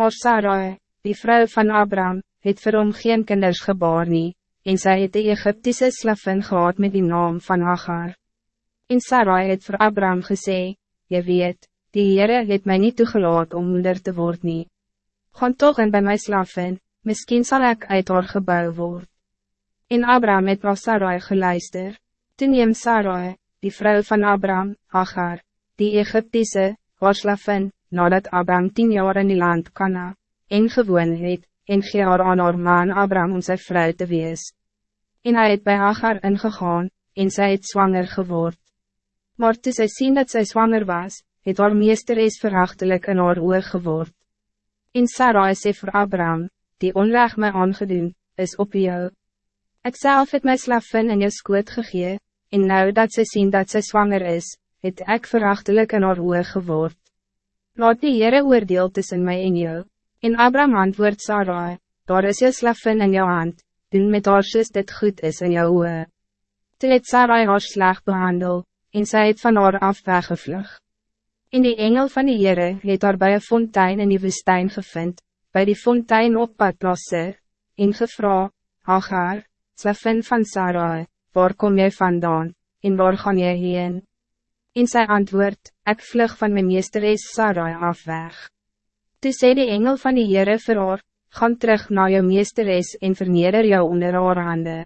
Maar Sarai, die vrouw van Abraham, het vir hom geen kinders gebaar nie, en sy het die Egyptische slavin gehad met die naam van Hagar. En Sarai het voor Abraham gesê, Je weet, die Heere het mij niet toegelaat om moeder te worden. nie. Gaan toch in bij my slavin, miskien zal ik uit haar gebouw word. En Abraham het na Sarai geluister, toen neem Sarai, die vrouw van Abraham, Hagar, die Egyptische, haar slavin, nadat Abraham tien jaar in die land Kana, en gewoon het, en gee haar aan haar man Abraham om sy vrou te wees. En hij het bij Hagar ingegaan, en zij het zwanger geword. Maar toe sy sien dat zij zwanger was, het haar meesteres verachtelijk in haar oor geword. En Sarai sê vir Abraham, die onrecht my aangedoen, is op jou. Ik zelf het my slavin in jou skoot gegee, en nou dat ze zien dat zij zwanger is, het ek verachtelijk in haar oor geword. Laat die Heere oordeel tussen mij en jou. En Abraham antwoord Sarai, daar is jou slavin in jou hand, doen met haar soos dit goed is in jou oor. Toe het Sarai haar slag behandel, en sy het van haar af weggevlug. En die engel van die Heere het haar bij een fontein in die woestijn gevind, bij die fontein op pad losse, en gevra, Hagar, slavin van Sarai, waar kom jy vandaan, en waar gaan jy heen? En sy antwoord, ek vlug van my meesteres Sarai af weg. Toe sê die engel van die Heere vir haar, gaan terug naar jou meesteres en verneder jou onder haar hande.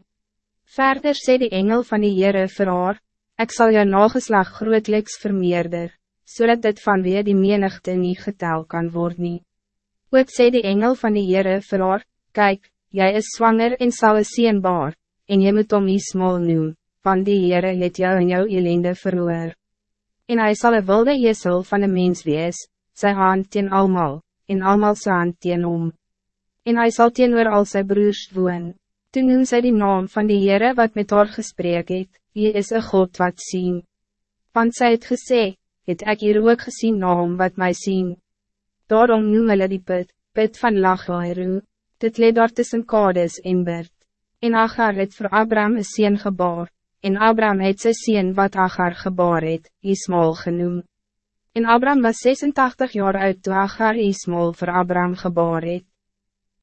Verder sê die engel van die Heere vir haar, ek sal jou nageslag grootliks vermeerder, zodat dit vanweer die menigte niet getel kan worden. Ook sê die engel van die Heere vir haar, kyk, jy is zwanger en sal een seenbaar, en jy moet om Ismael noem, want die Heere het jou in jou elende verhoor. En hij zal een wilde jesel van een mens wees, sy hand teen almal, en almal sy hand teen om. En hij zal teenoor al sy broers woon. Toen noem sy die naam van die Heere wat met haar gesprek het, hy is een God wat zien. Want sy het gesê, het ek hier ook gezien na hom wat mij zien. Daarom noem hulle die put, put van Lachairu, dit leed daar tussen Kades en Bert. En Agar het voor Abraham een sien gebaar, en Abraham het sy sien wat Agar gebaar het, Ismael genoem. En Abraham was 86 jaar oud toen Agar Ismael voor Abraham gebaar het.